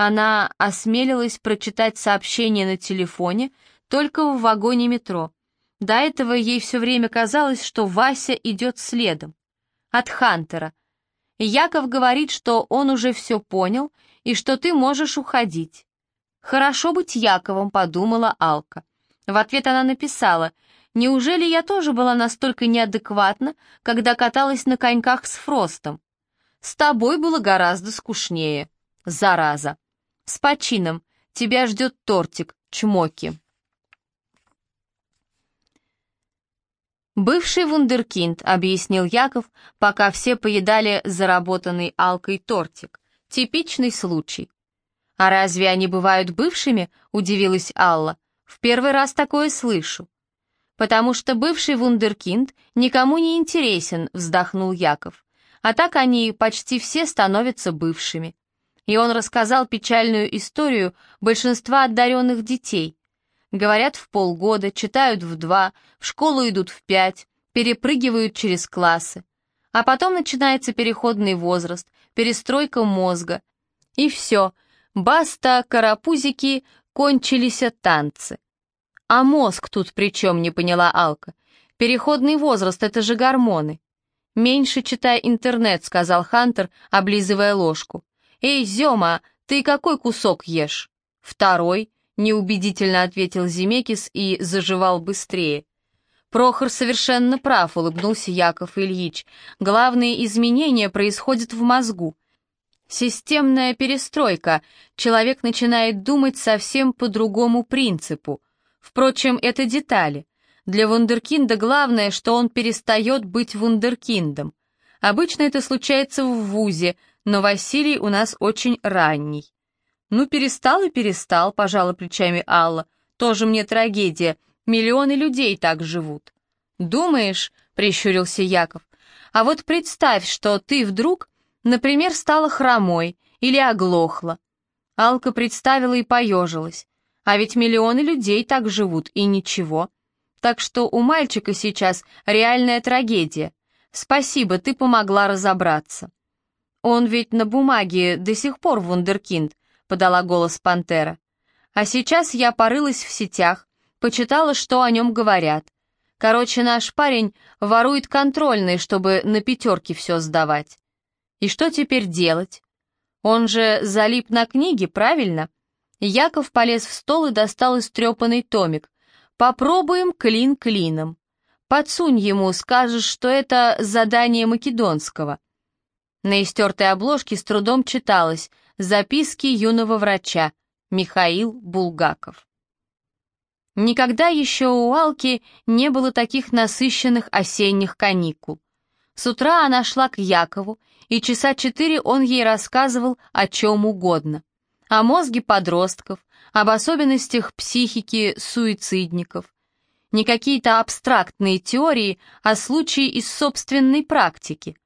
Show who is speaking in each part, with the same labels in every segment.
Speaker 1: Она осмелилась прочитать сообщение на телефоне только в вагоне метро. До этого ей все время казалось, что Вася идет следом. От Хантера. Яков говорит, что он уже все понял и что ты можешь уходить. «Хорошо быть Яковом», — подумала Алка. В ответ она написала, «Неужели я тоже была настолько неадекватна, когда каталась на коньках с Фростом? С тобой было гораздо скучнее. Зараза. С почином. Тебя ждет тортик, чмоки». «Бывший вундеркинд», — объяснил Яков, пока все поедали заработанный Алкой тортик. «Типичный случай. «А разве они бывают бывшими?» — удивилась Алла. «В первый раз такое слышу». «Потому что бывший вундеркинд никому не интересен», — вздохнул Яков. «А так они почти все становятся бывшими». И он рассказал печальную историю большинства одаренных детей. Говорят в полгода, читают в два, в школу идут в пять, перепрыгивают через классы. А потом начинается переходный возраст, перестройка мозга. И все — Баста, карапузики, кончились танцы. А мозг тут при чем, не поняла Алка. Переходный возраст — это же гормоны. «Меньше читай интернет», — сказал Хантер, облизывая ложку. «Эй, Зема, ты какой кусок ешь?» «Второй», — неубедительно ответил Зимекис и заживал быстрее. Прохор совершенно прав, улыбнулся Яков Ильич. Главные изменения происходят в мозгу. Системная перестройка. Человек начинает думать совсем по другому принципу. Впрочем, это детали. Для вундеркинда главное, что он перестает быть вундеркиндом. Обычно это случается в ВУЗе, но Василий у нас очень ранний. «Ну, перестал и перестал», — пожала плечами Алла. «Тоже мне трагедия. Миллионы людей так живут». «Думаешь?» — прищурился Яков. «А вот представь, что ты вдруг Например, стала хромой или оглохла. Алка представила и поежилась. А ведь миллионы людей так живут, и ничего. Так что у мальчика сейчас реальная трагедия. Спасибо, ты помогла разобраться. Он ведь на бумаге до сих пор вундеркинд, подала голос Пантера. А сейчас я порылась в сетях, почитала, что о нем говорят. Короче, наш парень ворует контрольные, чтобы на пятерки все сдавать. И что теперь делать? Он же залип на книге, правильно? Яков полез в стол и достал истрепанный томик. Попробуем клин клином. Подсунь ему, скажешь, что это задание македонского. На истертой обложке с трудом читалось «Записки юного врача» Михаил Булгаков. Никогда еще у Алки не было таких насыщенных осенних каникул. С утра она шла к Якову, и часа четыре он ей рассказывал о чем угодно. О мозге подростков, об особенностях психики суицидников. Не какие-то абстрактные теории, а случаи из собственной практики.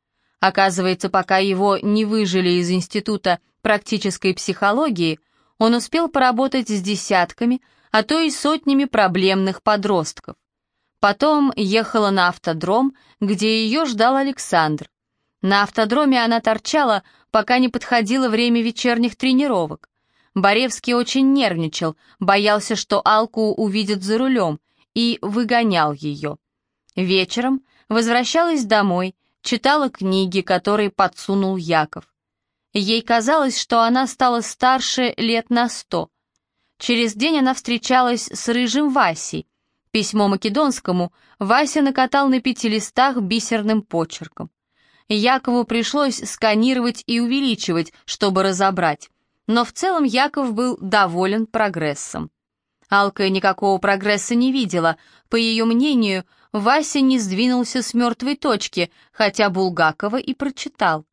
Speaker 1: Оказывается, пока его не выжили из Института практической психологии, он успел поработать с десятками, а то и сотнями проблемных подростков. Потом ехала на автодром, где ее ждал Александр. На автодроме она торчала, пока не подходило время вечерних тренировок. Боревский очень нервничал, боялся, что Алку увидят за рулем, и выгонял ее. Вечером возвращалась домой, читала книги, которые подсунул Яков. Ей казалось, что она стала старше лет на сто. Через день она встречалась с рыжим Васей, Письмо Македонскому Вася накатал на пяти листах бисерным почерком. Якову пришлось сканировать и увеличивать, чтобы разобрать, но в целом Яков был доволен прогрессом. Алка никакого прогресса не видела. По ее мнению, Вася не сдвинулся с мертвой точки, хотя Булгакова и прочитал.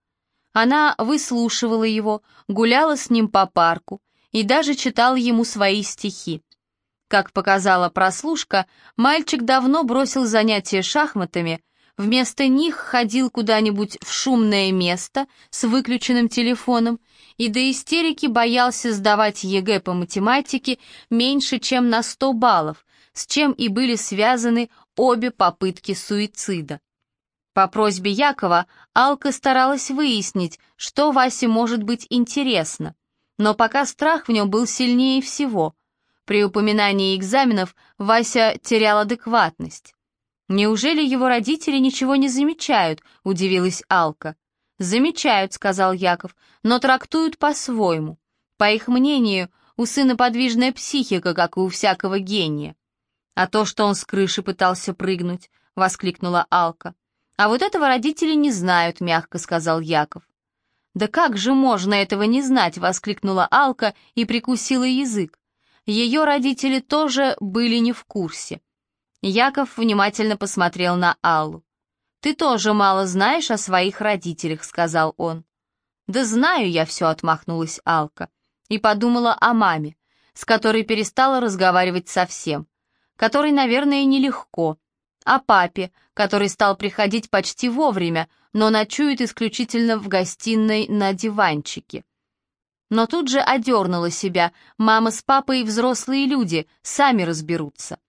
Speaker 1: Она выслушивала его, гуляла с ним по парку и даже читала ему свои стихи. Как показала прослушка, мальчик давно бросил занятия шахматами, вместо них ходил куда-нибудь в шумное место с выключенным телефоном и до истерики боялся сдавать ЕГЭ по математике меньше, чем на 100 баллов, с чем и были связаны обе попытки суицида. По просьбе Якова Алка старалась выяснить, что Васе может быть интересно. Но пока страх в нем был сильнее всего. При упоминании экзаменов Вася терял адекватность. «Неужели его родители ничего не замечают?» — удивилась Алка. «Замечают», — сказал Яков, — «но трактуют по-своему. По их мнению, у сына подвижная психика, как и у всякого гения». «А то, что он с крыши пытался прыгнуть», — воскликнула Алка. «А вот этого родители не знают», — мягко сказал Яков. «Да как же можно этого не знать?» — воскликнула Алка и прикусила язык. Ее родители тоже были не в курсе. Яков внимательно посмотрел на Аллу. «Ты тоже мало знаешь о своих родителях», — сказал он. «Да знаю я все», — отмахнулась Алка. И подумала о маме, с которой перестала разговаривать совсем, которой, наверное, нелегко, о папе, который стал приходить почти вовремя, но ночует исключительно в гостиной на диванчике. Но тут же одернула себя, мама с папой взрослые люди, сами разберутся.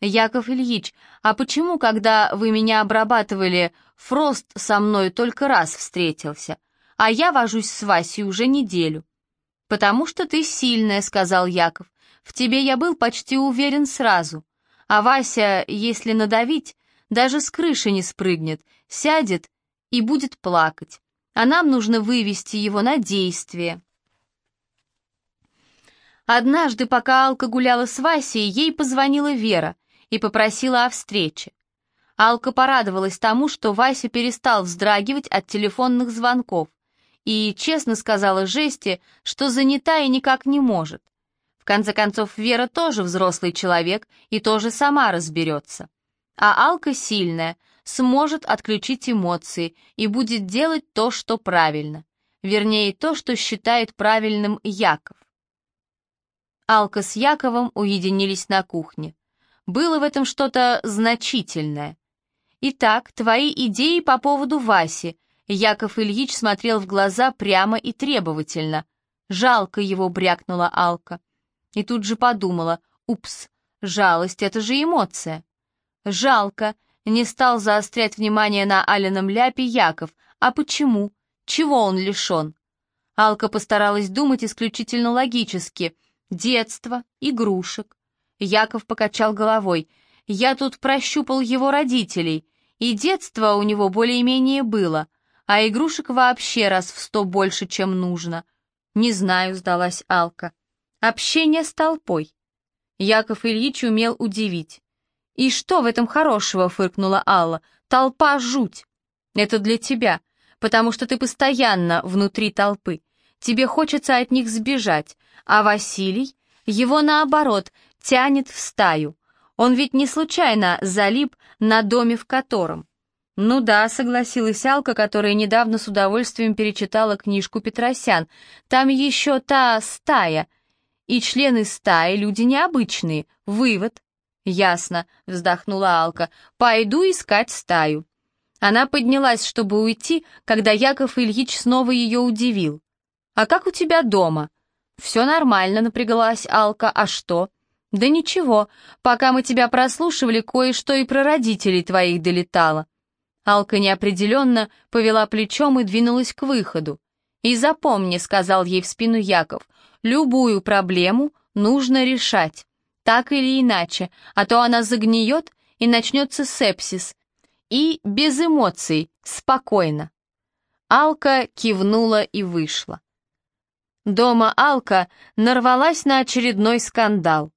Speaker 1: «Яков Ильич, а почему, когда вы меня обрабатывали, Фрост со мной только раз встретился, а я вожусь с Васей уже неделю?» «Потому что ты сильная», — сказал Яков. «В тебе я был почти уверен сразу. А Вася, если надавить, даже с крыши не спрыгнет, сядет и будет плакать. А нам нужно вывести его на действие. Однажды, пока Алка гуляла с Васей, ей позвонила Вера и попросила о встрече. Алка порадовалась тому, что Вася перестал вздрагивать от телефонных звонков и честно сказала Жесте, что занята и никак не может. В конце концов, Вера тоже взрослый человек и тоже сама разберется. А Алка сильная, сможет отключить эмоции и будет делать то, что правильно. Вернее, то, что считает правильным Яков. Алка с Яковом уединились на кухне. Было в этом что-то значительное. «Итак, твои идеи по поводу Васи», Яков Ильич смотрел в глаза прямо и требовательно. «Жалко его», — брякнула Алка. И тут же подумала, упс, жалость — это же эмоция. Жалко, не стал заострять внимание на Алином ляпе Яков. А почему? Чего он лишен? Алка постаралась думать исключительно логически. Детство, игрушек. Яков покачал головой. Я тут прощупал его родителей, и детство у него более-менее было, а игрушек вообще раз в сто больше, чем нужно. Не знаю, сдалась Алка. Общение с толпой. Яков Ильич умел удивить. «И что в этом хорошего?» — фыркнула Алла. «Толпа — жуть!» «Это для тебя, потому что ты постоянно внутри толпы. Тебе хочется от них сбежать, а Василий, его наоборот, тянет в стаю. Он ведь не случайно залип на доме в котором». «Ну да», — согласилась Алка, которая недавно с удовольствием перечитала книжку Петросян. «Там еще та стая», — и члены стаи люди необычные. Вывод. Ясно, вздохнула Алка. Пойду искать стаю. Она поднялась, чтобы уйти, когда Яков Ильич снова ее удивил. «А как у тебя дома?» «Все нормально», — напряглась Алка. «А что?» «Да ничего, пока мы тебя прослушивали, кое-что и про родителей твоих долетало». Алка неопределенно повела плечом и двинулась к выходу. «И запомни», — сказал ей в спину Яков, Любую проблему нужно решать, так или иначе, а то она загниет и начнется сепсис. И без эмоций, спокойно. Алка кивнула и вышла. Дома Алка нарвалась на очередной скандал.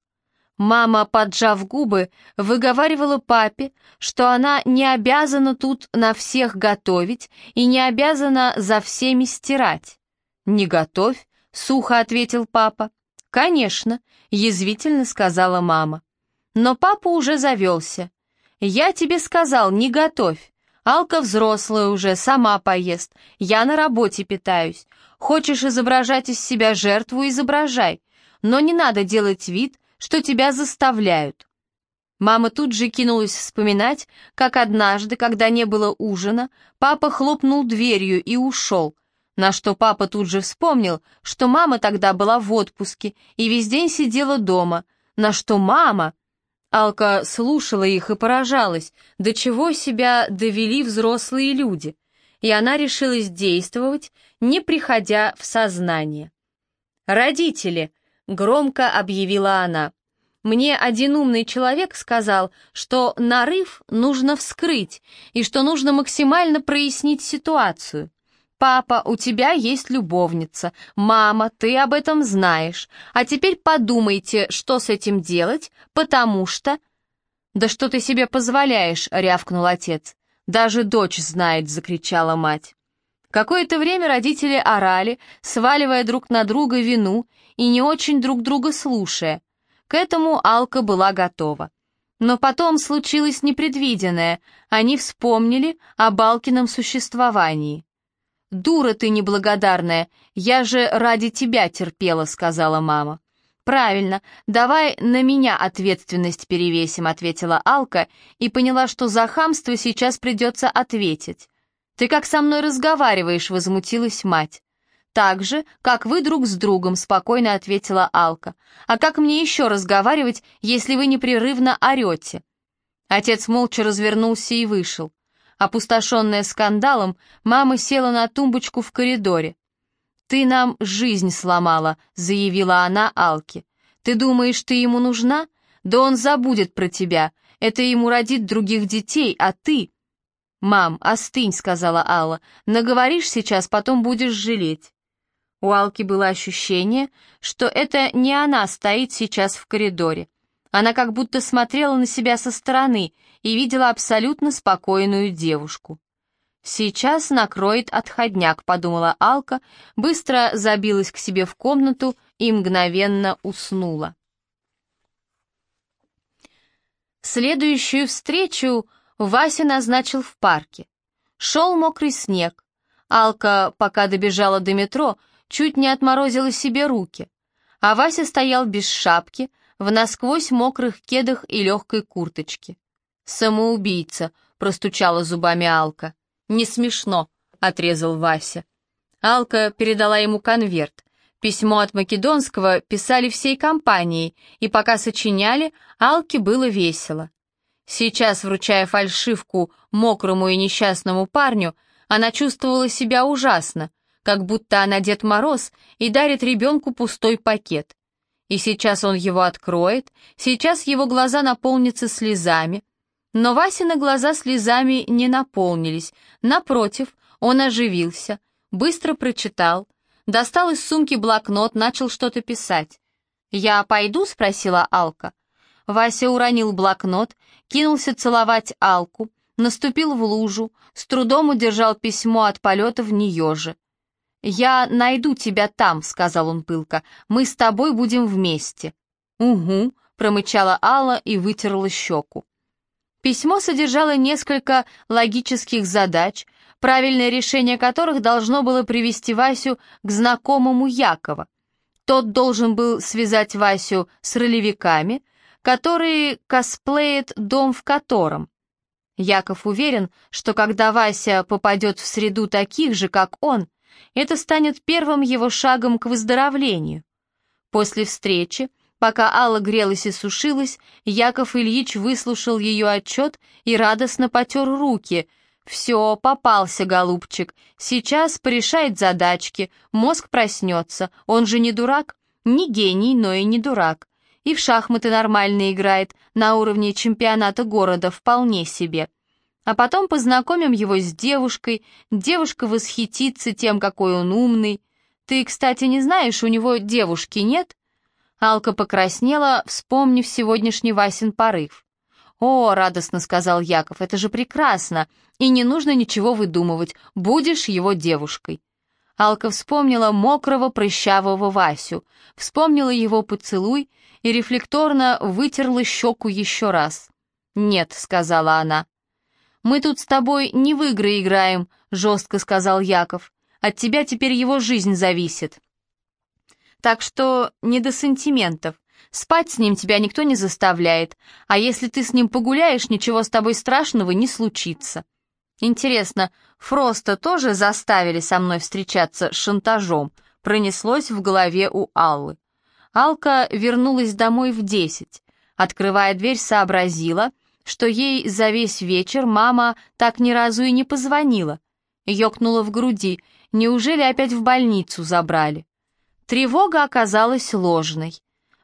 Speaker 1: Мама, поджав губы, выговаривала папе, что она не обязана тут на всех готовить и не обязана за всеми стирать. «Не готовь, сухо ответил папа. «Конечно», — язвительно сказала мама. Но папа уже завелся. «Я тебе сказал, не готовь. Алка взрослая уже, сама поест. Я на работе питаюсь. Хочешь изображать из себя жертву, изображай. Но не надо делать вид, что тебя заставляют». Мама тут же кинулась вспоминать, как однажды, когда не было ужина, папа хлопнул дверью и ушел, на что папа тут же вспомнил, что мама тогда была в отпуске и весь день сидела дома. На что мама... Алка слушала их и поражалась, до чего себя довели взрослые люди. И она решилась действовать, не приходя в сознание. «Родители!» — громко объявила она. «Мне один умный человек сказал, что нарыв нужно вскрыть и что нужно максимально прояснить ситуацию. Папа, у тебя есть любовница. Мама, ты об этом знаешь. А теперь подумайте, что с этим делать, потому что...» «Да что ты себе позволяешь?» — рявкнул отец. «Даже дочь знает», — закричала мать. Какое-то время родители орали, сваливая друг на друга вину и не очень друг друга слушая. К этому Алка была готова. Но потом случилось непредвиденное, они вспомнили о Балкином существовании. «Дура ты неблагодарная, я же ради тебя терпела», — сказала мама. «Правильно, давай на меня ответственность перевесим», — ответила Алка и поняла, что за хамство сейчас придется ответить. «Ты как со мной разговариваешь?» — возмутилась мать. «Так же, как вы друг с другом», — спокойно ответила Алка. «А как мне еще разговаривать, если вы непрерывно орете?» Отец молча развернулся и вышел. Опустошенная скандалом, мама села на тумбочку в коридоре. «Ты нам жизнь сломала», — заявила она Алке. «Ты думаешь, ты ему нужна? Да он забудет про тебя. Это ему родит других детей, а ты...» «Мам, остынь», — сказала Алла. «Наговоришь сейчас, потом будешь жалеть». У Алки было ощущение, что это не она стоит сейчас в коридоре. Она как будто смотрела на себя со стороны и видела абсолютно спокойную девушку. «Сейчас накроет отходняк», — подумала Алка, быстро забилась к себе в комнату и мгновенно уснула. Следующую встречу Вася назначил в парке. Шел мокрый снег. Алка, пока добежала до метро, чуть не отморозила себе руки. А Вася стоял без шапки, в насквозь мокрых кедах и легкой курточке. «Самоубийца», — простучала зубами Алка. «Не смешно», — отрезал Вася. Алка передала ему конверт. Письмо от Македонского писали всей компанией, и пока сочиняли, Алке было весело. Сейчас, вручая фальшивку мокрому и несчастному парню, она чувствовала себя ужасно, как будто она Дед Мороз и дарит ребенку пустой пакет. И сейчас он его откроет, сейчас его глаза наполнятся слезами. Но Васины глаза слезами не наполнились, напротив, он оживился, быстро прочитал, достал из сумки блокнот, начал что-то писать. «Я пойду?» — спросила Алка. Вася уронил блокнот, кинулся целовать Алку, наступил в лужу, с трудом удержал письмо от полета в нее же. «Я найду тебя там», — сказал он пылко, — «мы с тобой будем вместе». «Угу», — промычала Алла и вытерла щеку. Письмо содержало несколько логических задач, правильное решение которых должно было привести Васю к знакомому Якова. Тот должен был связать Васю с ролевиками — который косплеит дом в котором. Яков уверен, что когда Вася попадет в среду таких же, как он, это станет первым его шагом к выздоровлению. После встречи, пока Алла грелась и сушилась, Яков Ильич выслушал ее отчет и радостно потер руки. «Все, попался, голубчик. Сейчас порешает задачки, мозг проснется. Он же не дурак, не гений, но и не дурак и в шахматы нормально играет, на уровне чемпионата города вполне себе. А потом познакомим его с девушкой, девушка восхитится тем, какой он умный. Ты, кстати, не знаешь, у него девушки нет?» Алка покраснела, вспомнив сегодняшний Васин порыв. «О, — радостно сказал Яков, — это же прекрасно, и не нужно ничего выдумывать, будешь его девушкой». Алка вспомнила мокрого прыщавого Васю, вспомнила его поцелуй и рефлекторно вытерла щеку еще раз. «Нет», — сказала она. «Мы тут с тобой не в игры играем», — жестко сказал Яков. «От тебя теперь его жизнь зависит». «Так что не до сантиментов. Спать с ним тебя никто не заставляет, а если ты с ним погуляешь, ничего с тобой страшного не случится». Интересно, Фроста тоже заставили со мной встречаться с шантажом? Пронеслось в голове у Аллы. Алка вернулась домой в десять. Открывая дверь, сообразила, что ей за весь вечер мама так ни разу и не позвонила. Ёкнула в груди. Неужели опять в больницу забрали? Тревога оказалась ложной.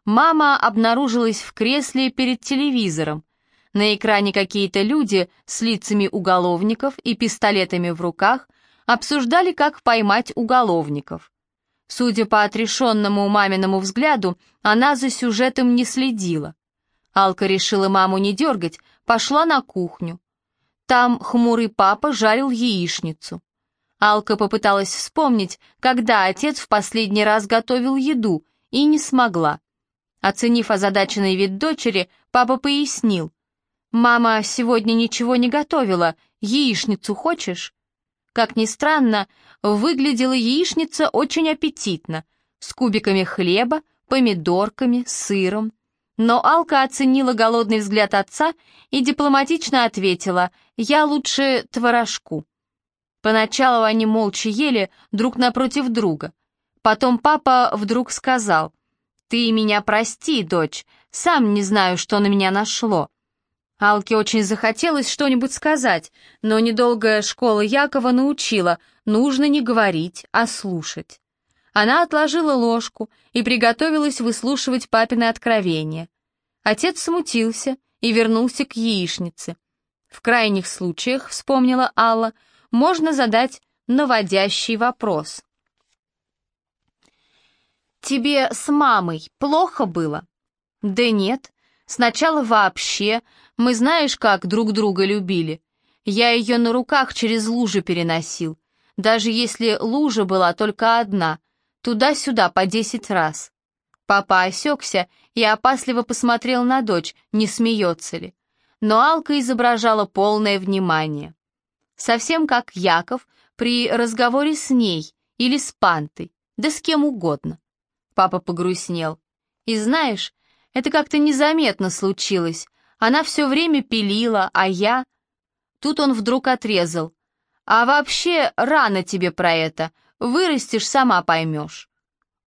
Speaker 1: Мама обнаружилась в кресле перед телевизором. На экране какие-то люди с лицами уголовников и пистолетами в руках обсуждали, как поймать уголовников. Судя по отрешенному маминому взгляду, она за сюжетом не следила. Алка решила маму не дергать, пошла на кухню. Там хмурый папа жарил яичницу. Алка попыталась вспомнить, когда отец в последний раз готовил еду, и не смогла. Оценив озадаченный вид дочери, папа пояснил. «Мама сегодня ничего не готовила, яичницу хочешь?» Как ни странно, выглядела яичница очень аппетитно, с кубиками хлеба, помидорками, сыром. Но Алка оценила голодный взгляд отца и дипломатично ответила «Я лучше творожку». Поначалу они молча ели друг напротив друга. Потом папа вдруг сказал, «Ты меня прости, дочь, сам не знаю, что на меня нашло». Алке очень захотелось что-нибудь сказать, но недолгая школа Якова научила, нужно не говорить, а слушать. Она отложила ложку и приготовилась выслушивать папины откровения. Отец смутился и вернулся к яичнице. В крайних случаях, вспомнила Алла, можно задать наводящий вопрос. «Тебе с мамой плохо было?» «Да нет. Сначала вообще. Мы знаешь, как друг друга любили. Я ее на руках через лужи переносил. Даже если лужа была только одна, туда-сюда по десять раз. Папа осекся и опасливо посмотрел на дочь, не смеется ли. Но Алка изображала полное внимание совсем как Яков при разговоре с ней или с Пантой, да с кем угодно. Папа погрустнел. И знаешь, это как-то незаметно случилось. Она все время пилила, а я... Тут он вдруг отрезал. А вообще рано тебе про это. Вырастешь, сама поймешь.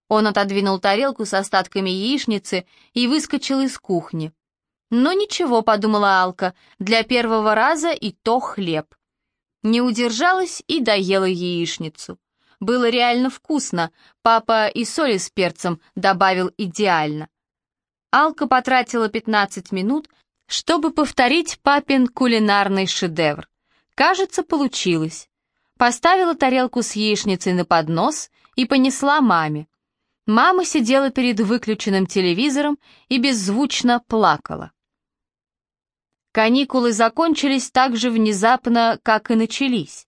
Speaker 1: Он отодвинул тарелку с остатками яичницы и выскочил из кухни. Но ничего, подумала Алка, для первого раза и то хлеб. Не удержалась и доела яичницу. Было реально вкусно, папа и соли с перцем добавил идеально. Алка потратила 15 минут, чтобы повторить папин кулинарный шедевр. Кажется, получилось. Поставила тарелку с яичницей на поднос и понесла маме. Мама сидела перед выключенным телевизором и беззвучно плакала. Каникулы закончились так же внезапно, как и начались.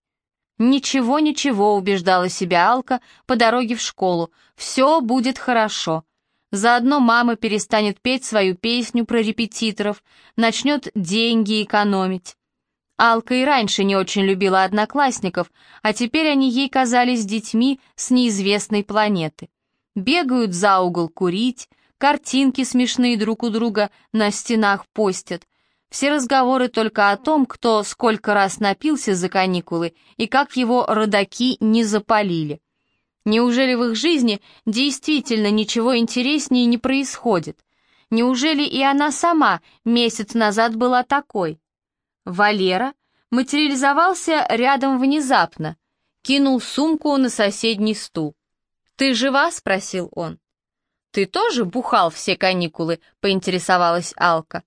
Speaker 1: «Ничего, ничего», — убеждала себя Алка по дороге в школу, «все будет хорошо». Заодно мама перестанет петь свою песню про репетиторов, начнет деньги экономить. Алка и раньше не очень любила одноклассников, а теперь они ей казались детьми с неизвестной планеты. Бегают за угол курить, картинки смешные друг у друга на стенах постят — все разговоры только о том, кто сколько раз напился за каникулы и как его родаки не запалили. Неужели в их жизни действительно ничего интереснее не происходит? Неужели и она сама месяц назад была такой? Валера материализовался рядом внезапно, кинул сумку на соседний стул. «Ты жива?» — спросил он. «Ты тоже бухал все каникулы?» — поинтересовалась Алка.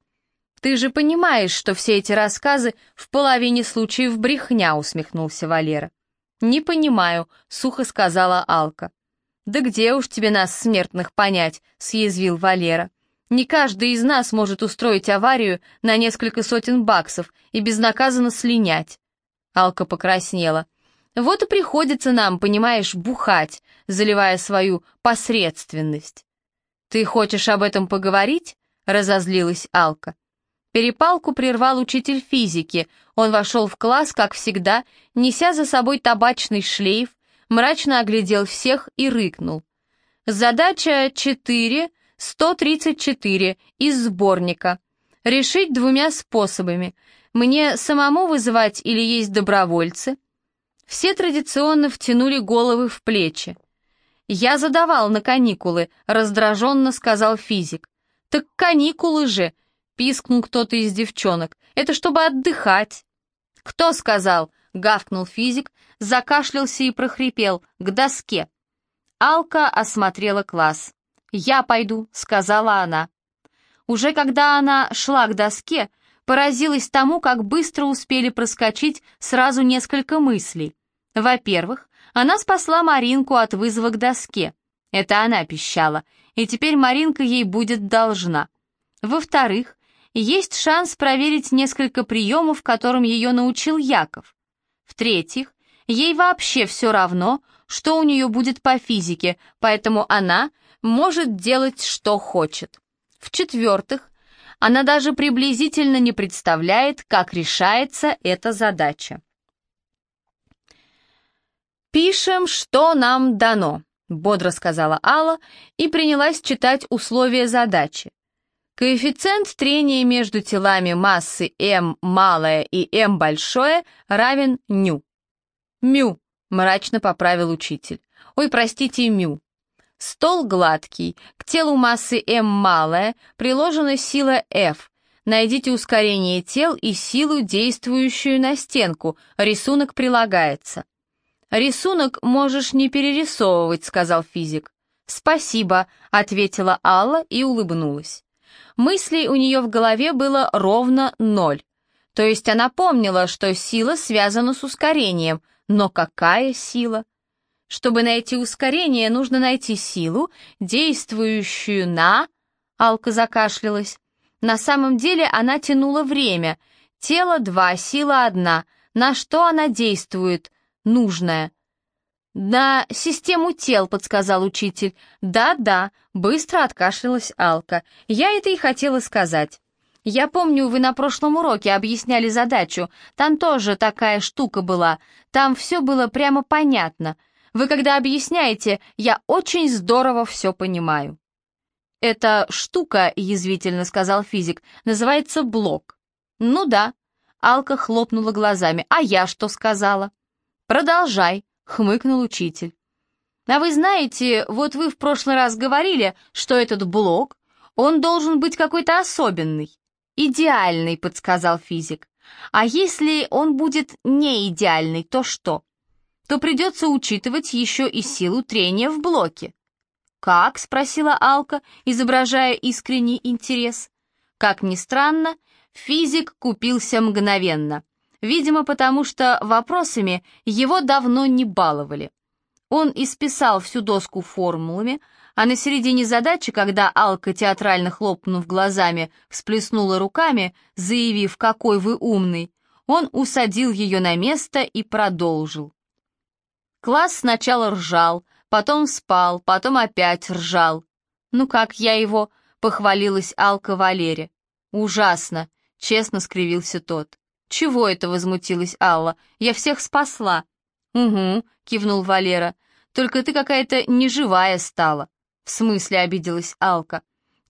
Speaker 1: «Ты же понимаешь, что все эти рассказы в половине случаев брехня», — усмехнулся Валера. «Не понимаю», — сухо сказала Алка. «Да где уж тебе нас, смертных, понять», — съязвил Валера. «Не каждый из нас может устроить аварию на несколько сотен баксов и безнаказанно слинять». Алка покраснела. «Вот и приходится нам, понимаешь, бухать, заливая свою посредственность». «Ты хочешь об этом поговорить?» — разозлилась Алка. Перепалку прервал учитель физики. Он вошел в класс, как всегда, неся за собой табачный шлейф, мрачно оглядел всех и рыкнул. Задача 4, 134 из сборника. Решить двумя способами. Мне самому вызывать или есть добровольцы? Все традиционно втянули головы в плечи. «Я задавал на каникулы», — раздраженно сказал физик. «Так каникулы же!» Пискнул кто-то из девчонок. «Это чтобы отдыхать». «Кто сказал?» — гавкнул физик, закашлялся и прохрипел. «К доске». Алка осмотрела класс. «Я пойду», — сказала она. Уже когда она шла к доске, поразилась тому, как быстро успели проскочить сразу несколько мыслей. Во-первых, она спасла Маринку от вызова к доске. Это она пищала, и теперь Маринка ей будет должна. Во-вторых, есть шанс проверить несколько приемов, которым ее научил Яков. В-третьих, ей вообще все равно, что у нее будет по физике, поэтому она может делать, что хочет. В-четвертых, она даже приблизительно не представляет, как решается эта задача. «Пишем, что нам дано», — бодро сказала Алла и принялась читать условия задачи. Коэффициент трения между телами массы m малое и m большое равен ню. Мю, мрачно поправил учитель. Ой, простите, мю. Стол гладкий, к телу массы m малая приложена сила F. Найдите ускорение тел и силу, действующую на стенку. Рисунок прилагается. «Рисунок можешь не перерисовывать», — сказал физик. «Спасибо», — ответила Алла и улыбнулась. Мыслей у нее в голове было ровно ноль. То есть она помнила, что сила связана с ускорением, но какая сила? Чтобы найти ускорение, нужно найти силу, действующую на... Алка закашлялась. На самом деле она тянула время. Тело два, сила одна. На что она действует? Нужное. «На систему тел», — подсказал учитель. «Да-да», — быстро откашлялась Алка. «Я это и хотела сказать». «Я помню, вы на прошлом уроке объясняли задачу. Там тоже такая штука была. Там все было прямо понятно. Вы когда объясняете, я очень здорово все понимаю». «Эта штука», — язвительно сказал физик, — «называется блок». «Ну да». Алка хлопнула глазами. «А я что сказала?» «Продолжай», — хмыкнул учитель. «А вы знаете, вот вы в прошлый раз говорили, что этот блок, он должен быть какой-то особенный». «Идеальный», — подсказал физик. «А если он будет не идеальный, то что?» «То придется учитывать еще и силу трения в блоке». «Как?» — спросила Алка, изображая искренний интерес. Как ни странно, физик купился мгновенно. Видимо, потому что вопросами его давно не баловали. Он исписал всю доску формулами, а на середине задачи, когда Алка, театрально хлопнув глазами, всплеснула руками, заявив «какой вы умный», он усадил ее на место и продолжил. Класс сначала ржал, потом спал, потом опять ржал. «Ну как я его?» — похвалилась Алка Валере. «Ужасно!» — честно скривился тот. «Чего это?» — возмутилась Алла. «Я всех спасла». «Угу», — кивнул Валера. «Только ты какая-то неживая стала». «В смысле?» — обиделась Алка.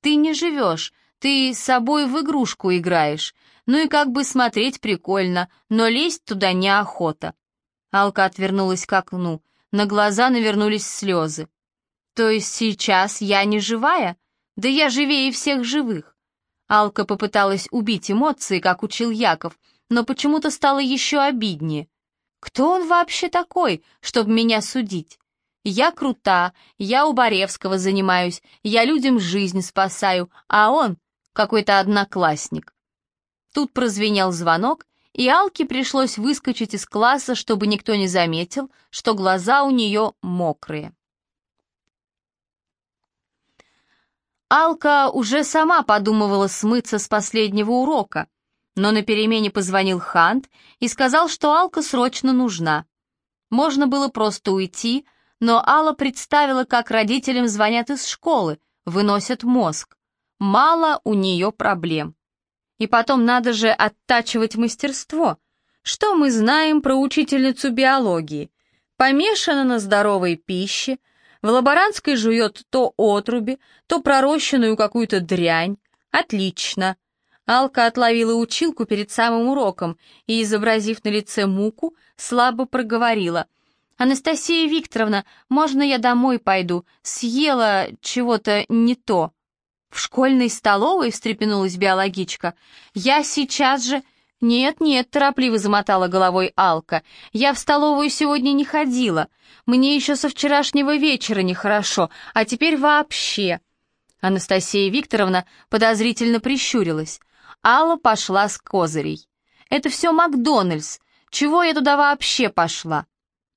Speaker 1: «Ты не живешь, ты с собой в игрушку играешь. Ну и как бы смотреть прикольно, но лезть туда неохота». Алка отвернулась к окну. На глаза навернулись слезы. «То есть сейчас я не живая? Да я живее всех живых». Алка попыталась убить эмоции, как учил Яков, но почему-то стало еще обиднее. Кто он вообще такой, чтобы меня судить? Я крута, я у Боревского занимаюсь, я людям жизнь спасаю, а он какой-то одноклассник. Тут прозвенел звонок, и Алке пришлось выскочить из класса, чтобы никто не заметил, что глаза у нее мокрые. Алка уже сама подумывала смыться с последнего урока, но на перемене позвонил Хант и сказал, что Алка срочно нужна. Можно было просто уйти, но Алла представила, как родителям звонят из школы, выносят мозг. Мало у нее проблем. И потом надо же оттачивать мастерство. Что мы знаем про учительницу биологии? Помешана на здоровой пище, в лаборантской жует то отруби, то пророщенную какую-то дрянь. Отлично. Алка отловила училку перед самым уроком и, изобразив на лице муку, слабо проговорила. «Анастасия Викторовна, можно я домой пойду? Съела чего-то не то». «В школьной столовой?» — встрепенулась биологичка. «Я сейчас же...» «Нет-нет», — торопливо замотала головой Алка, — «я в столовую сегодня не ходила. Мне еще со вчерашнего вечера нехорошо, а теперь вообще». Анастасия Викторовна подозрительно прищурилась. Алла пошла с козырей. «Это все Макдональдс. Чего я туда вообще пошла?»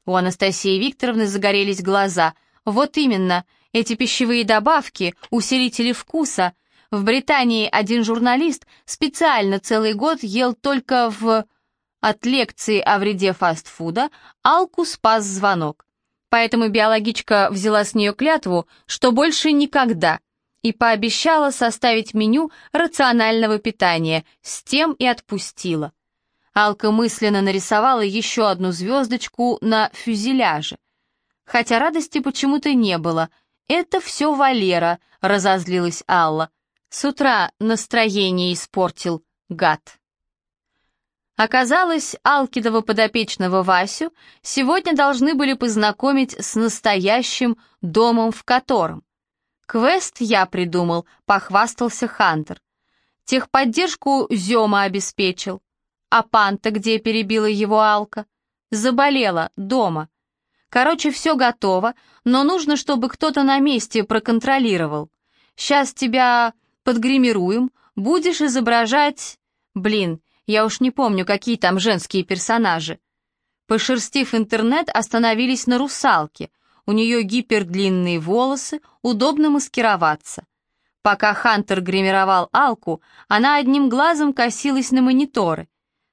Speaker 1: У Анастасии Викторовны загорелись глаза. «Вот именно, эти пищевые добавки, усилители вкуса, в Британии один журналист специально целый год ел только в... От лекции о вреде фастфуда Алку спас звонок. Поэтому биологичка взяла с нее клятву, что больше никогда, и пообещала составить меню рационального питания, с тем и отпустила. Алка мысленно нарисовала еще одну звездочку на фюзеляже. Хотя радости почему-то не было. «Это все Валера», — разозлилась Алла. С утра настроение испортил гад. Оказалось, Алкидова подопечного Васю сегодня должны были познакомить с настоящим домом в котором. Квест я придумал, похвастался Хантер. Техподдержку Зёма обеспечил. А панта, где перебила его Алка? Заболела, дома. Короче, все готово, но нужно, чтобы кто-то на месте проконтролировал. Сейчас тебя подгримируем, будешь изображать... Блин, я уж не помню, какие там женские персонажи. Пошерстив интернет, остановились на русалке. У нее гипердлинные волосы, удобно маскироваться. Пока Хантер гримировал Алку, она одним глазом косилась на мониторы.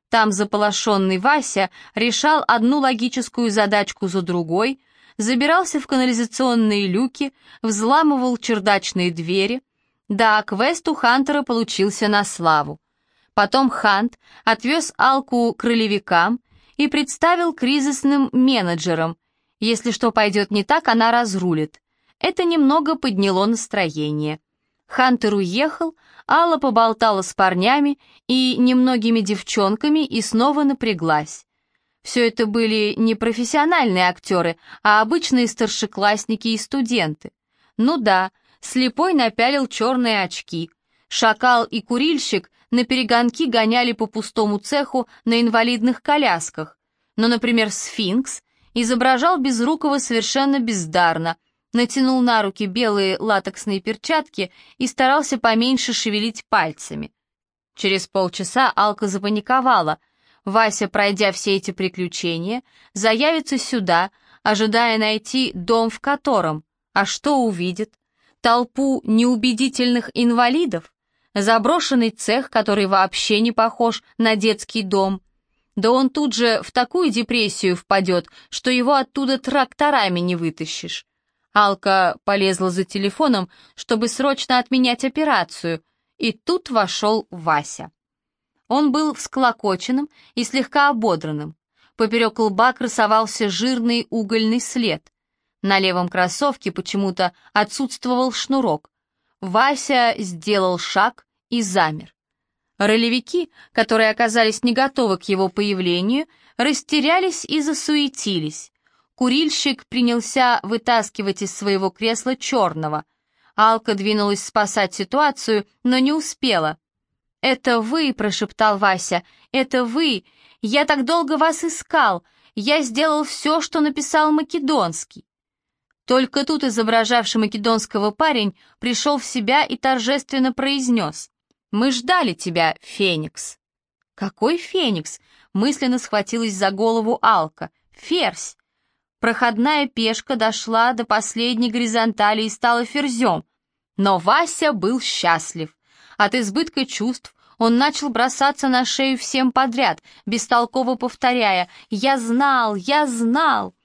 Speaker 1: Там заполошенный Вася решал одну логическую задачку за другой, забирался в канализационные люки, взламывал чердачные двери, да, квест у Хантера получился на славу. Потом Хант отвез Алку к ролевикам и представил кризисным менеджерам. Если что пойдет не так, она разрулит. Это немного подняло настроение. Хантер уехал, Алла поболтала с парнями и немногими девчонками и снова напряглась. Все это были не профессиональные актеры, а обычные старшеклассники и студенты. Ну да, Слепой напялил черные очки. Шакал и курильщик на перегонки гоняли по пустому цеху на инвалидных колясках. Но, например, сфинкс изображал Безрукова совершенно бездарно, натянул на руки белые латексные перчатки и старался поменьше шевелить пальцами. Через полчаса Алка запаниковала. Вася, пройдя все эти приключения, заявится сюда, ожидая найти дом в котором. А что увидит? толпу неубедительных инвалидов, заброшенный цех, который вообще не похож на детский дом. Да он тут же в такую депрессию впадет, что его оттуда тракторами не вытащишь. Алка полезла за телефоном, чтобы срочно отменять операцию, и тут вошел Вася. Он был всклокоченным и слегка ободранным. Поперек лба красовался жирный угольный след. На левом кроссовке почему-то отсутствовал шнурок. Вася сделал шаг и замер. Ролевики, которые оказались не готовы к его появлению, растерялись и засуетились. Курильщик принялся вытаскивать из своего кресла черного. Алка двинулась спасать ситуацию, но не успела. «Это вы», — прошептал Вася, — «это вы! Я так долго вас искал! Я сделал все, что написал Македонский!» Только тут изображавший македонского парень пришел в себя и торжественно произнес «Мы ждали тебя, Феникс». «Какой Феникс?» — мысленно схватилась за голову Алка. «Ферзь». Проходная пешка дошла до последней горизонтали и стала ферзем. Но Вася был счастлив. От избытка чувств он начал бросаться на шею всем подряд, бестолково повторяя «Я знал, я знал».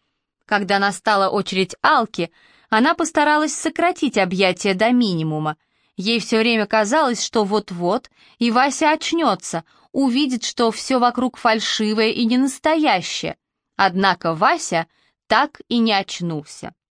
Speaker 1: Когда настала очередь Алки, она постаралась сократить объятия до минимума. Ей все время казалось, что вот-вот и Вася очнется, увидит, что все вокруг фальшивое и ненастоящее. Однако Вася так и не очнулся.